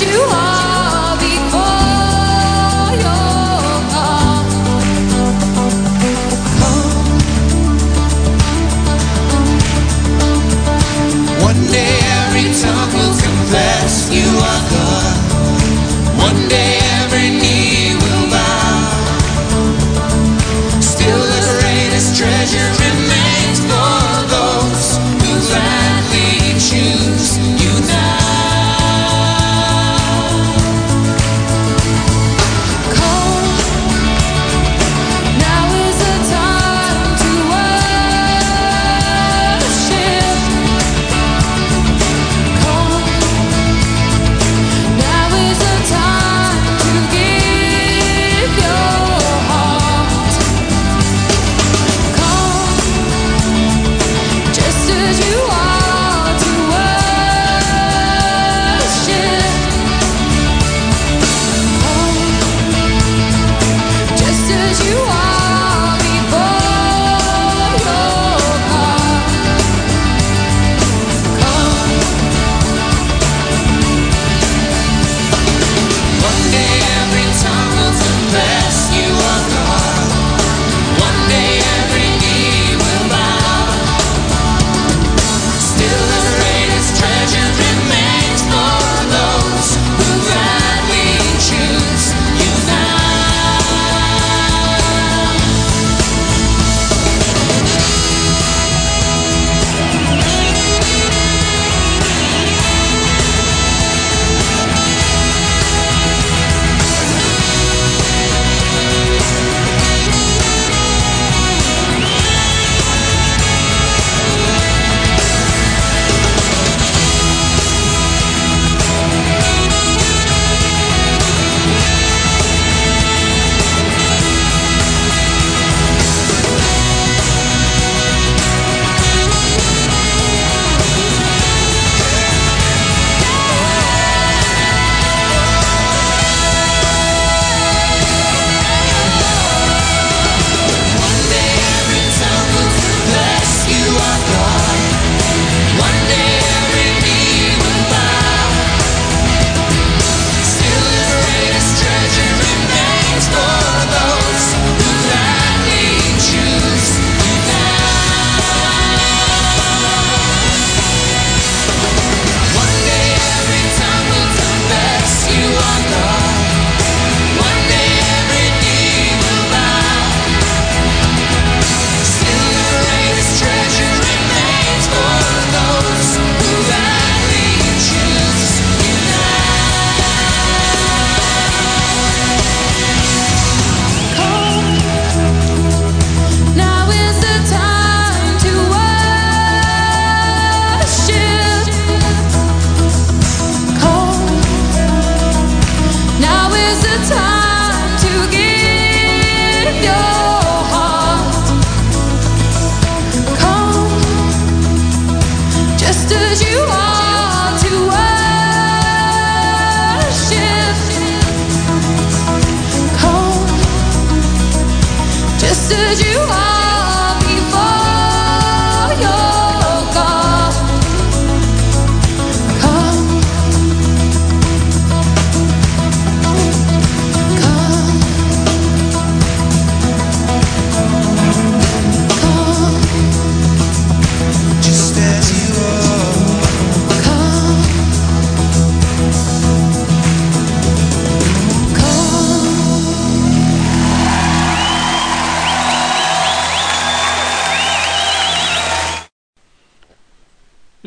you are.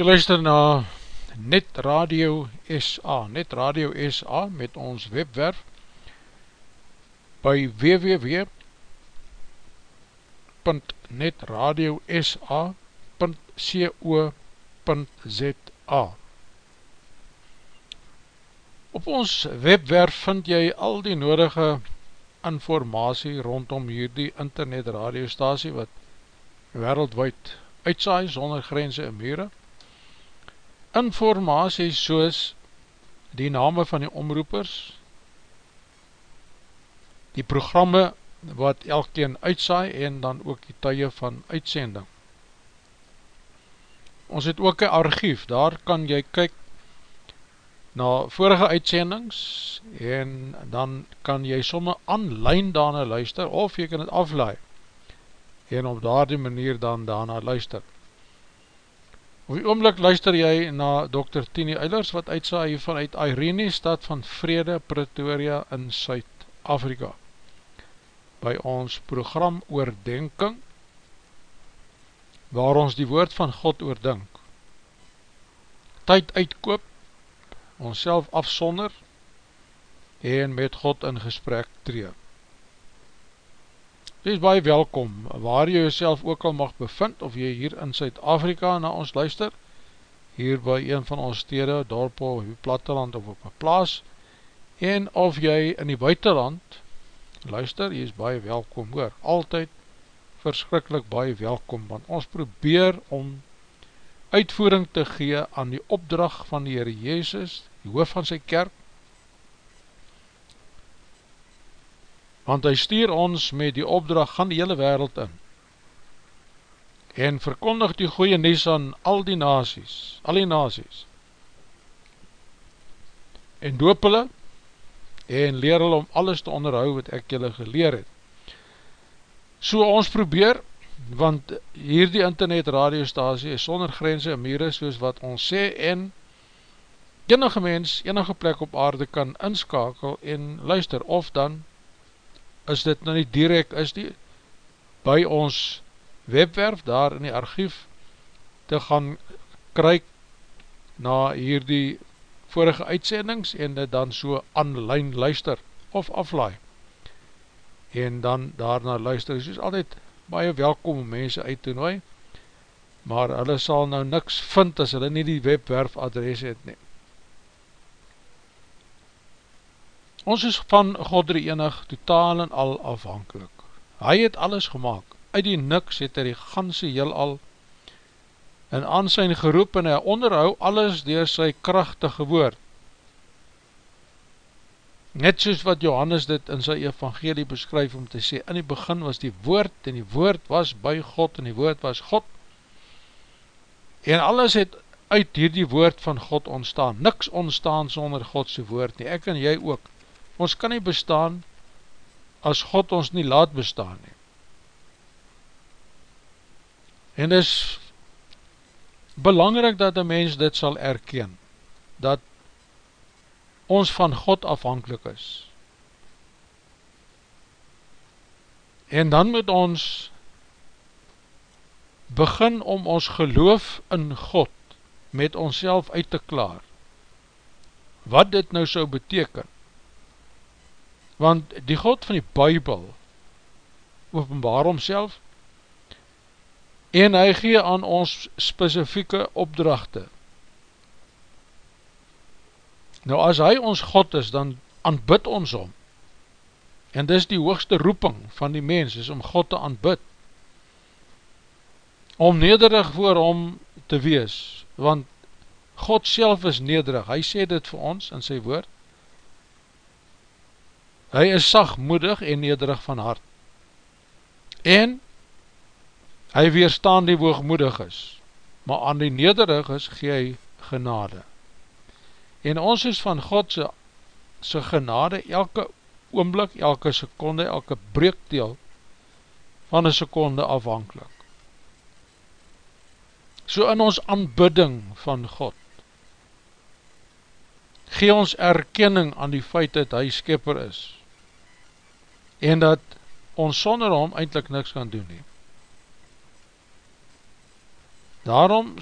Jy luister na Net Radio SA, Net Radio SA met ons webwerf by www.netradiosa.co.za Op ons webwerf vind jy al die nodige informatie rondom hierdie internet radiostasie wat wereldwijd uitsaai sonder grense en mure informatie soos die name van die omroepers, die programme wat elkeen uitsaai en dan ook die tye van uitsending. Ons het ook een archief, daar kan jy kyk na vorige uitsendings en dan kan jy somme online daarna luister of jy kan het aflaai en op daar die manier dan daarna luister. Op die oomlik luister jy na Dr. Tini Eilers wat uitsaai vanuit Irene, stad van Vrede, Pretoria in Suid-Afrika by ons program Oordenking waar ons die woord van God oordink tyd uitkoop ons self afsonder en met God in gesprek tree Wees baie welkom waar jy jouself ook al mag bevind of jy hier in Suid-Afrika na ons luister. Hier by een van ons stede, dorp of platteland of op een plaas. En of jy in die buitenland luister, jy is baie welkom hoor, altyd verskrikkelijk baie welkom, want ons probeer om uitvoering te gee aan die opdracht van die Heere Jezus, die hoof van sy kerk, want hy stuur ons met die opdracht van die hele wereld in, en verkondig die goeie nies aan al die nazies, al die nazies, en doop hulle, en leer hulle om alles te onderhou wat ek julle geleer het. So ons probeer, want hier die internet radiostasie is sonder grense en mure soos wat ons sê en enige mens, enige plek op aarde kan inskakel en luister of dan is dit nou nie direct is die by ons webwerf daar in die archief te gaan kryk na hier die vorige uitsendings en dit dan so online luister of aflaai. En dan daarna luister is altyd baie welkom om mense uit te nooi maar hulle sal nou niks vind as hulle nie die webwerf adres het nie ons is van God die enig totaal en al afhankelijk hy het alles gemaakt uit die niks het hy die ganse heel al en aan sy geroep en hy onderhou alles door sy krachtige woord. Net soos wat Johannes dit in sy evangelie beskryf om te sê, in die begin was die woord en die woord was by God en die woord was God en alles het uit hierdie woord van God ontstaan. Niks ontstaan sonder Godse woord nie, ek en jy ook. Ons kan nie bestaan as God ons nie laat bestaan nie. En dis belangrik dat een mens dit sal erken, dat ons van God afhankelijk is. En dan moet ons begin om ons geloof in God met ons uit te klaar. Wat dit nou so beteken. Want die God van die Bijbel openbaar homself en hy gee aan ons specifieke opdrachte. Nou as hy ons God is, dan aanbid ons om. En dis die hoogste roeping van die mens, is om God te aanbid. Om nederig voor hom te wees, want God self is nederig, hy sê dit vir ons in sy woord. Hy is sagmoedig en nederig van hart. En hy weerstaan die woogmoedig is, maar aan die nederig is, gee hy genade. En ons is van God sy, sy genade elke oomblik, elke seconde, elke breekdeel van een seconde afhankelijk. So in ons aanbidding van God, gee ons erkenning aan die feit dat hy skepper is, en dat ons sonder hom eindelijk niks kan doen neem. Daarom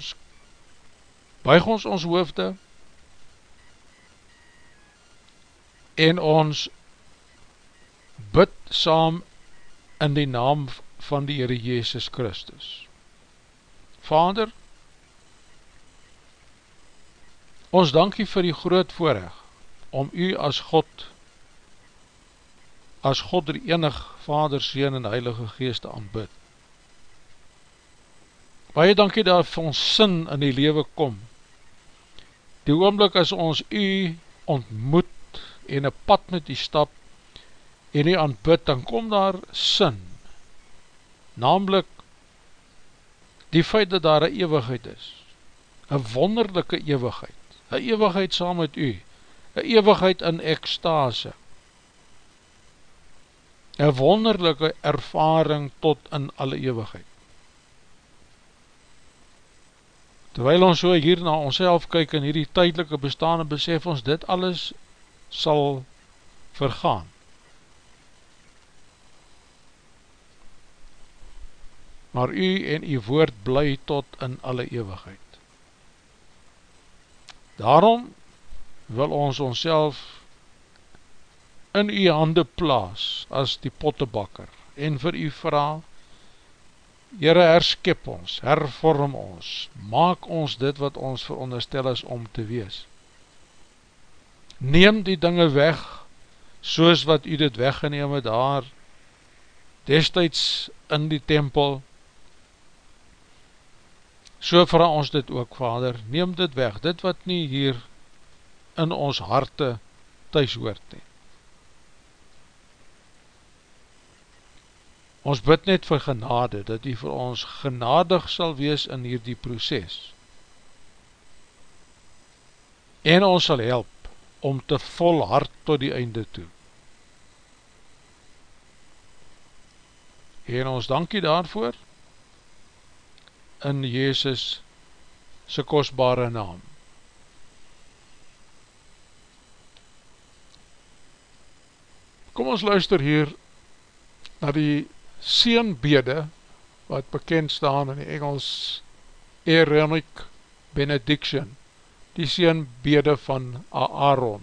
buig ons ons hoofde en ons bid saam in die naam van die Heere Jezus Christus. Vader, ons dankie vir die groot voorrecht om u as God, as God die enig Vader, Seen en Heilige Geest aanbid. Baie dankie dat vir ons sin in die lewe kom, die oomblik as ons u ontmoet en een pad met u stap en u aanbid, dan kom daar sin, namelijk die feit dat daar een eeuwigheid is, een wonderlijke eeuwigheid, een eeuwigheid saam met u, een eeuwigheid in ekstase, een wonderlijke ervaring tot in alle eeuwigheid. Terwyl ons so hier na onszelf kyk in hierdie tydelike bestaan en besef ons dit alles sal vergaan. Maar u en u woord bly tot in alle eeuwigheid. Daarom wil ons onszelf in u hande plaas as die pottebakker en vir u vraag Heere, herskip ons, hervorm ons, maak ons dit wat ons veronderstel is om te wees. Neem die dinge weg, soos wat u dit weggeneem het daar, destijds in die tempel, so vraag ons dit ook, Vader, neem dit weg, dit wat nie hier in ons harte thuis hoort nie. Ons bid net vir genade, dat u vir ons genadig sal wees in hierdie proces. En ons sal help om te vol hart tot die einde toe. En ons dankie daarvoor in Jezus sy kostbare naam. Kom ons luister hier na die seenbede wat bekend staan in die Engels Aaronic Benediction die seenbede van Aaron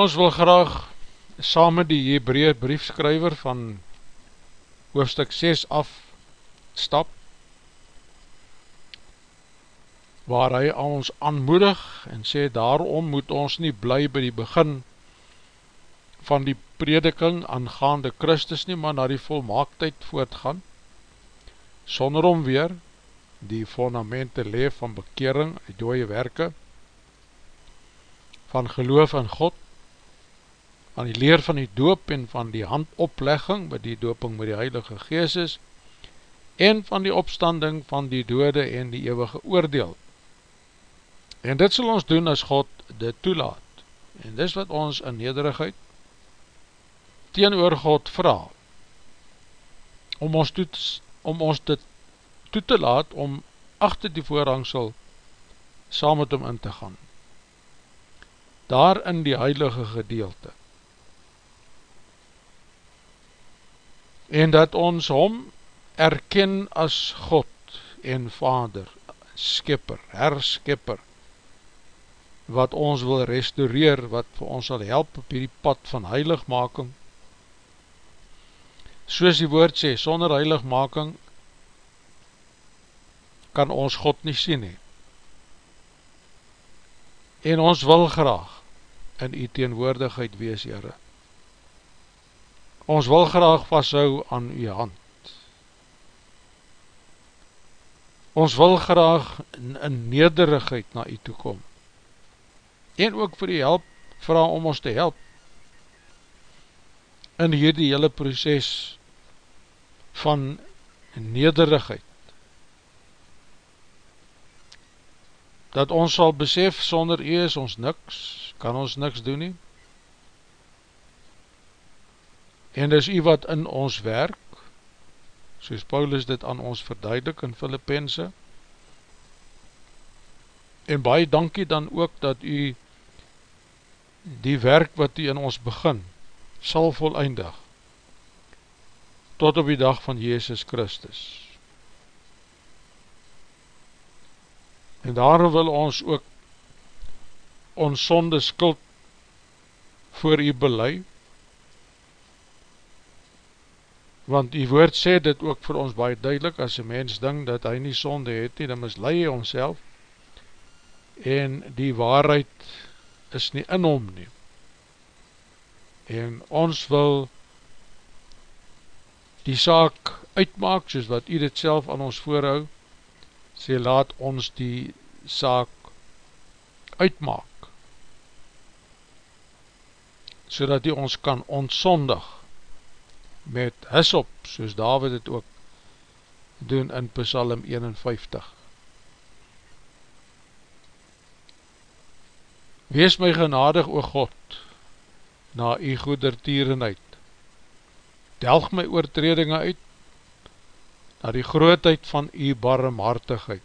Ons wil graag saam met die Hebreë briefskrywer van hoofstuk 6 af stap waar hy ons aanmoedig en sê daarom moet ons nie bly by die begin van die prediking aangaande Christus nie, maar na die volmaaktheid voortgaan sonder om weer die fondamente leef van bekering, die dooie werke van geloof in God van die leer van die doop en van die handoplegging met die dooping met die Heilige Gees is en van die opstanding van die dode en die eeuwige oordeel. En dit sal ons doen as God dit toelaat. En dis wat ons in nederigheid teen God vraag om ons, toe, om ons dit toe te laat om achter die voorhangsel saam met hom in te gaan. Daar in die heilige gedeelte. En dat ons hom erken as God en Vader, skipper, herskipper, wat ons wil restaureer, wat vir ons sal help op hierdie pad van heiligmaking. Soos die woord sê, sonder heiligmaking kan ons God nie sien nie. En ons wil graag in die teenwoordigheid wees, Heere. Ons wil graag vasthou aan u hand. Ons wil graag in, in nederigheid na u toekom. En ook vir u help, vraag om ons te help in hierdie hele proces van nederigheid. Dat ons sal besef, sonder u is ons niks, kan ons niks doen nie. En dis u wat in ons werk, soos Paulus dit aan ons verduidelik in Filippense, en baie dankie dan ook dat u die werk wat u in ons begin, sal voleindig, tot op die dag van Jezus Christus. En daarom wil ons ook ons sonde skuld voor u belei, want die woord sê dit ook vir ons baie duidelik, as een mens ding dat hy nie sonde het nie, dan mislei hy homself, en die waarheid is nie in hom nie. En ons wil die saak uitmaak, soos wat u dit self aan ons voorhou, sê laat ons die saak uitmaak so dat hy ons kan ontsondig met hisop, soos David het ook doen in Psalm 51. Wees my genadig, o God, na u goedertierenheid. Delg my oortredinge uit, na die grootheid van u barmhartigheid.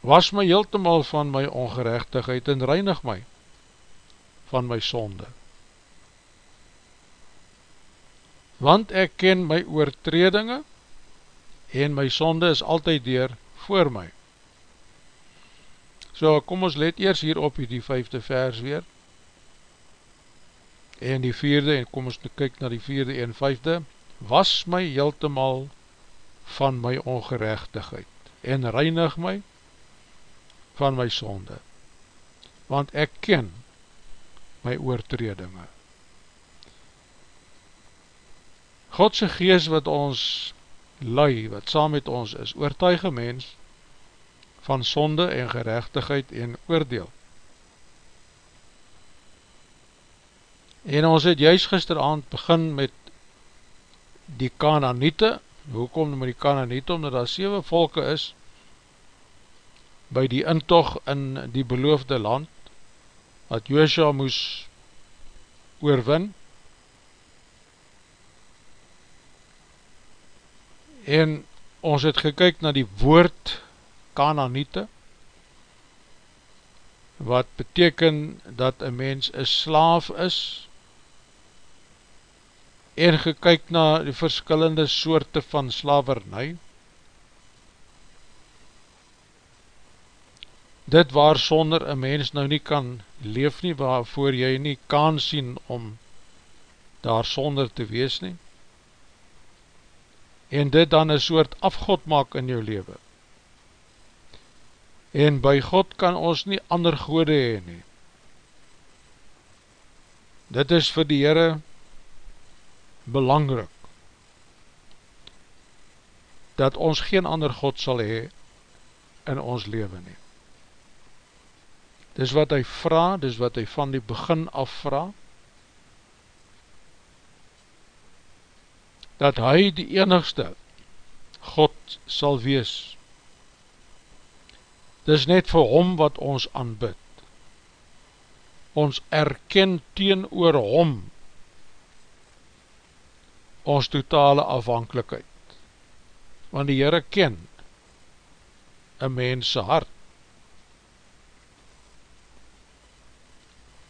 Was my heeltemal van my ongerechtigheid en reinig my, van my sonde. Want ek ken my oortredinge en my sonde is altyd deur voor my. So kom ons let eers hier op die vijfde vers weer en die vierde en kom ons kyk na die vierde en vijfde was my heeltemal van my ongerechtigheid en reinig my van my sonde want ek ken my oortredinge. Godse gees wat ons lei, wat saam met ons is, oortuige mens van sonde en gerechtigheid en oordeel. En ons het juist gisteravond begin met die Kananiete, hoekom met die Kananiete, omdat daar 7 volke is, by die intog in die beloofde land, wat Joosja moes oorwin en ons het gekyk na die woord Kananiete wat beteken dat een mens een slaaf is en gekyk na die verskillende soorte van slavernij. Dit waar sonder een mens nou nie kan leef nie, waarvoor jy nie kan sien om daar sonder te wees nie, en dit dan een soort afgod maak in jou leven. En by God kan ons nie ander gode heen nie. Dit is vir die Heere belangrik, dat ons geen ander God sal hee in ons leven nie. Dis wat hy vraag, dis wat hy van die begin af vraag, dat hy die enigste God sal wees. Dis net vir hom wat ons aanbid. Ons erken teen oor hom ons totale afhankelijkheid. Want die Heere ken een mense hart.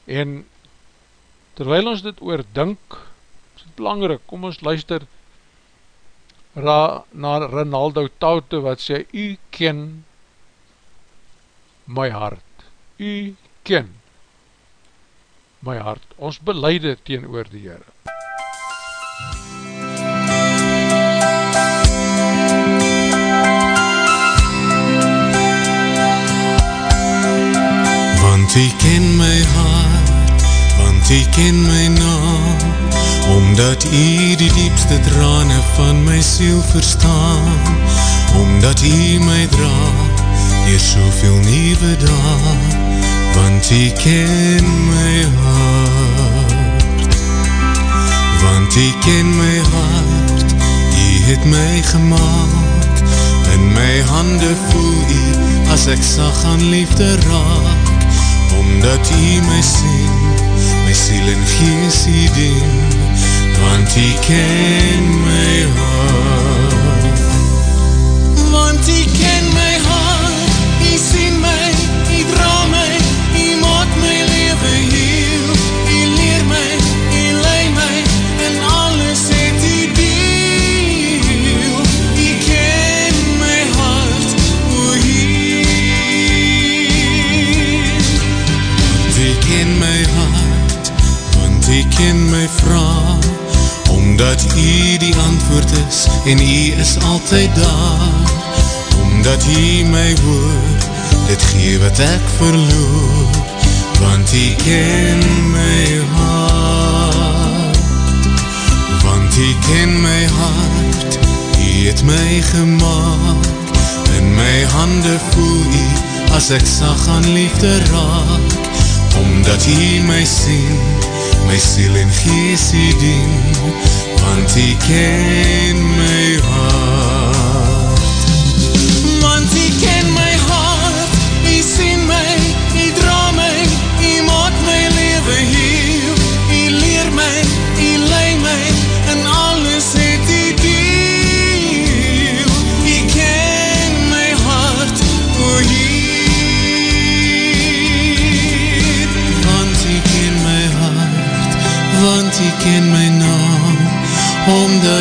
En terwijl ons dit oordink, is het belangrijk, kom ons luister ra, na Ronaldo Taute wat sê, U ken my hart, U ken my hart, ons beleide teen oor die Heere. Want u ken my hart Want u ken my naam Omdat u die diepste trane van my siel verstaan. Omdat u my dra Dier soveel nieuwe dag Want u ken my hart. Want u ken my hart U het my gemaakt. In my hande voel u As ek sag aan liefde raak. Omdat u my sien my siel en gees die dien Twenty came may heart. En hy is altyd daar, omdat hy my hoor, dit gee wat ek verloor, want hy ken my hart, want hy ken my hart, hy het my gemaakt, in my hande voel hy, as ek sag aan liefde raak, omdat hy my sien, my siel en gees hy dien, want hy ken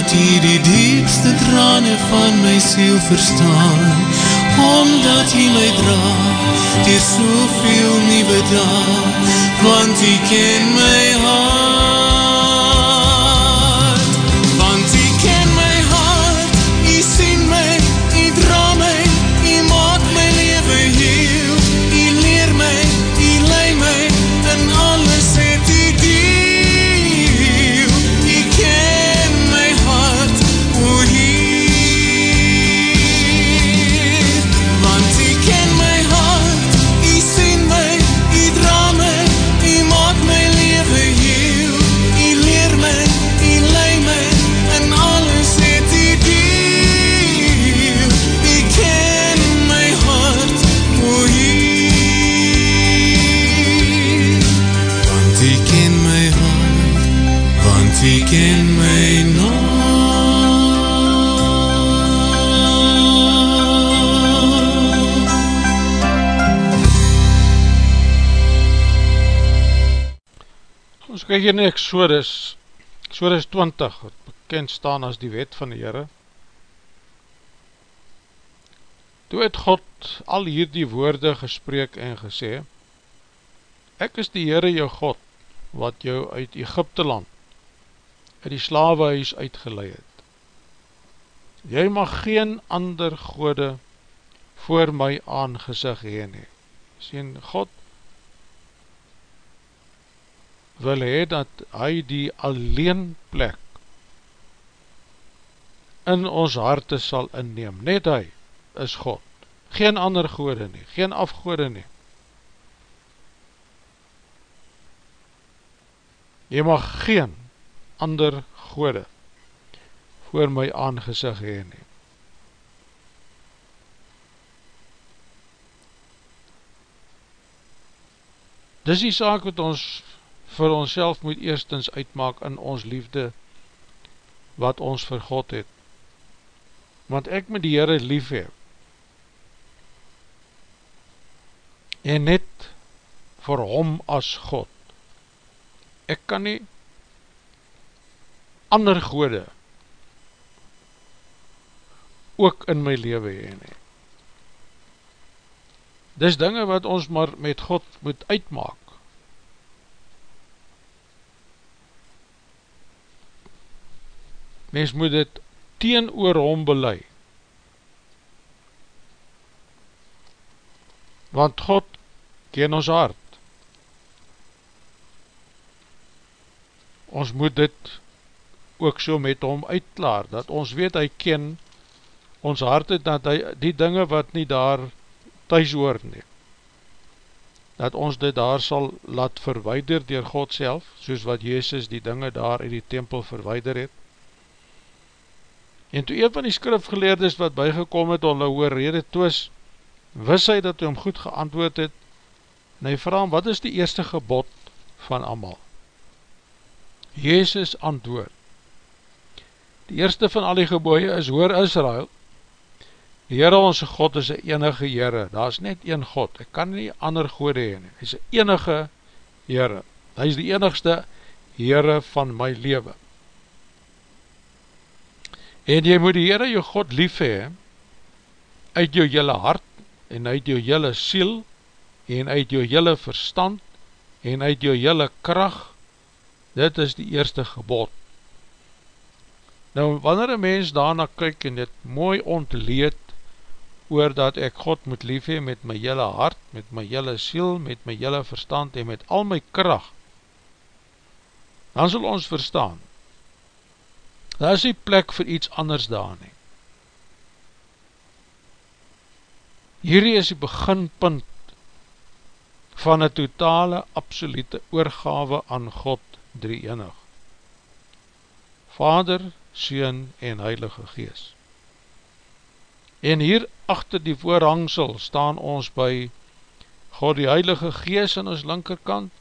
omdat hy die diepste trane van my siel verstaan, omdat hy my dra, dier soveel nieuwe dae, want hy ken my kyk hier in Exodus, Exodus 20, wat bekend staan as die wet van die Heere. Toe het God al hierdie woorde gespreek en gesê, Ek is die Heere jou God, wat jou uit Egypte land, uit die slawehuis uitgeleid het. Jy mag geen ander gode voor my aangezig heen nie. Sien, God wil hee dat hy die alleen plek in ons harte sal inneem. Net hy is God. Geen ander gode nie, geen afgode nie. Jy mag geen ander gode voor my aangezig hee nie. Dis die saak wat ons vir ons moet eerstens uitmaak in ons liefde wat ons vir God het. Want ek met die Heere lief heb en net vir hom as God. Ek kan nie ander gode ook in my leven heen nie. Dis dinge wat ons maar met God moet uitmaak. Mens moet dit teen oor hom belei. Want God ken ons hart. Ons moet dit ook so met hom uitklaar, dat ons weet hy ken ons hart het, dat hy die dinge wat nie daar thuis hoor nie, dat ons dit daar sal laat verweider dier God self, soos wat Jezus die dinge daar in die tempel verweider het, En toe een van die skrifgeleerdes wat bygekom het, hulle hoor rede toos, wis hy dat hy hom goed geantwoord het, en hy vraag hom, wat is die eerste gebod van amal? Jezus antwoord, Die eerste van al die geboeie is, hoor Israel, die Heere onze God is een enige Heere, daar is net een God, ek kan nie ander gode heen, hy is een enige Heere, hy is die enigste Heere van my leven. En jy moet die Heere jou God lief hee, uit jou jylle hart, en uit jou jylle siel, en uit jou jylle verstand, en uit jou jylle kracht, dit is die eerste gebod. Nou, wanneer een mens daarna kyk en dit mooi ontleed, oor dat ek God moet lief hee met my jylle hart, met my jylle siel, met my jylle verstand en met al my kracht, dan sal ons verstaan, daar is die plek vir iets anders daar nie. Hierdie is die beginpunt van een totale, absolute oorgave aan God drie enig. Vader, Seen en Heilige Gees. En hier achter die voorhangsel staan ons by God die Heilige Gees aan ons linkerkant,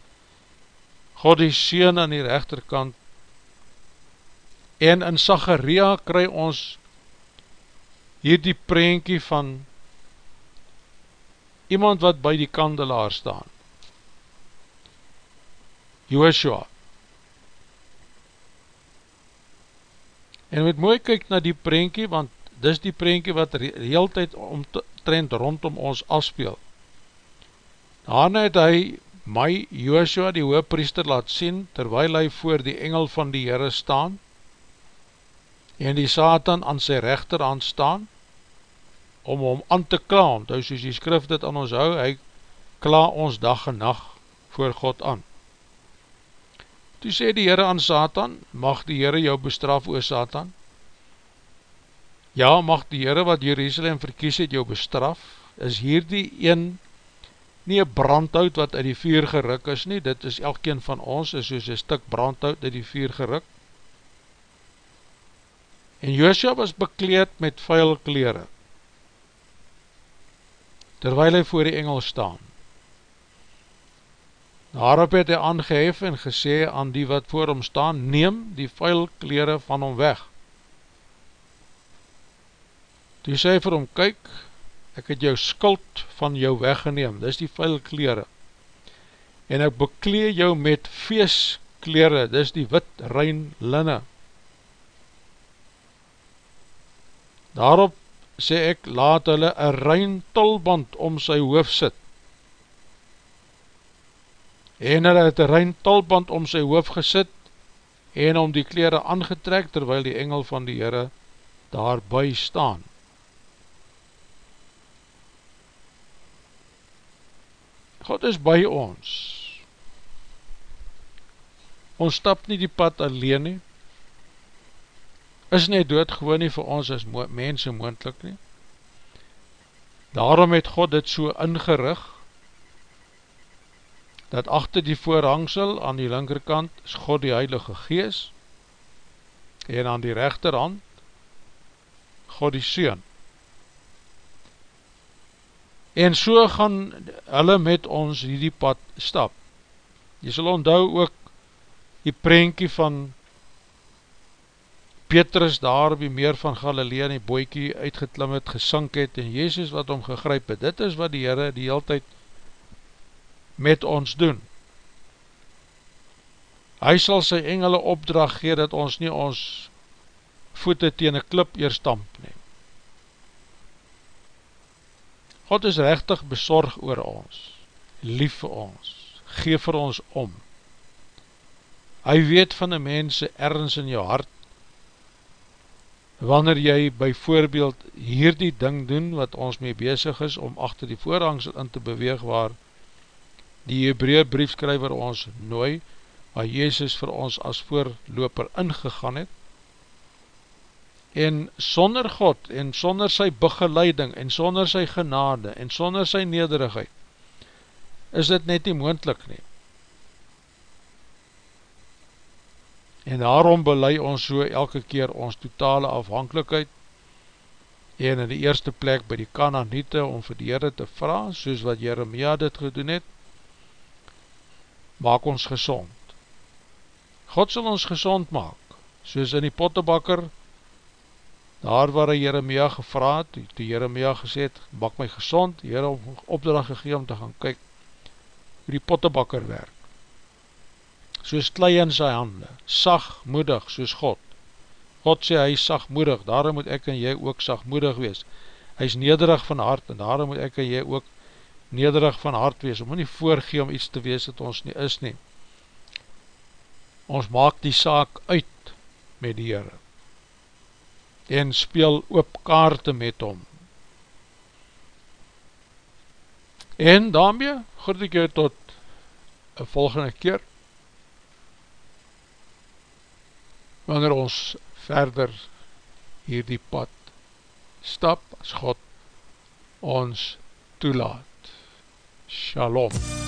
God die Seen aan die rechterkant, en in Sagaria kry ons hier die prentjie van iemand wat by die kandelaar staan. Joshua, En moet mooi kyk na die prentjie, want dis die prentjie wat heel tyd om trend rondom ons afspeel. Daarna het hy my Joshua die hoopriester laat sien, terwyl hy voor die engel van die Heere staan, en die Satan aan sy rechter aan staan, om hom aan te kla, want hy soos die skrif dit aan ons hou, hy kla ons dag en nacht voor God aan. Toe sê die Heere aan Satan, mag die Heere jou bestraf oor Satan? Ja, mag die Heere wat Jerusalem verkies het jou bestraf? Is hier die een nie een brandhout wat uit die vuur geruk is nie, dit is elkeen van ons, is soos een stuk brandhout uit die vuur geruk. En Joshua was bekleed met vuil kleren, terwijl hy voor die engel staan. Daarop het hy aangehef en gesê aan die wat voor hom staan, neem die vuil kleren van hom weg. Toe sê hy vir hom, kyk, ek het jou skuld van jou weggeneem, dis die vuil kleren. En ek beklee jou met feestkleren, dis die wit rein linne. Daarop sê ek, laat hulle een rein tolband om sy hoofd sit en hulle het een rein talband om sy hoof gesit en om die kleren aangetrek terwyl die engel van die Heere daarby staan. God is by ons. Ons stap nie die pad alleen nie. Is nie doodgewoon nie vir ons as mense moendlik nie. Daarom het God dit so ingerig dat achter die voorhangsel aan die linkerkant is God die Heilige Gees en aan die rechterhand God die Seun. En so gaan hulle met ons hierdie pad stap. Jy sal onthou ook die prentjie van Petrus daar op die meer van Galilea en die boekie uitgeklim het, gesink het en Jezus wat hom gegryp het. Dit is wat die Heere die heel tyd met ons doen. Hy sal sy engele opdracht gee dat ons nie ons voete teen een klip eers stamp neem. God is rechtig bezorg oor ons, lief vir ons, geef vir ons om. Hy weet van die mense ergens in jou hart, wanneer jy by voorbeeld hierdie ding doen, wat ons mee bezig is, om achter die voorhangsel in te beweeg waar, die Hebraeer briefskryver ons nooi, waar Jezus vir ons as voorloper ingegaan het, en sonder God, en sonder sy begeleiding, en sonder sy genade, en sonder sy nederigheid, is dit net nie moendlik nie. En daarom belei ons so elke keer ons totale afhankelijkheid, en in die eerste plek by die Kananiete om vir die Heere te vraag, soos wat Jeremia dit gedoen het, maak ons gezond. God sal ons gezond maak, soos in die pottebakker. Daar waar hy Jeremia gevra het, toe, toe Jeremia gesê het, bak my gezond, die Heere opdracht gegeen om te gaan kyk, hoe die pottebakker werk, soos klei in sy hande, sagmoedig soos God, God sê hy is sagmoedig, daarom moet ek en jy ook sagmoedig wees, hy is nederig van hart, en daarom moet ek en jy ook nederig van hart wees, om nie voorgee om iets te wees dat ons nie is nie, ons maak die saak uit met die Heere, en speel oop kaarte met hom. En daarmee groet ek jou tot een volgende keer, wanneer ons verder hier die pad stap, as God ons toelaat. Shalom.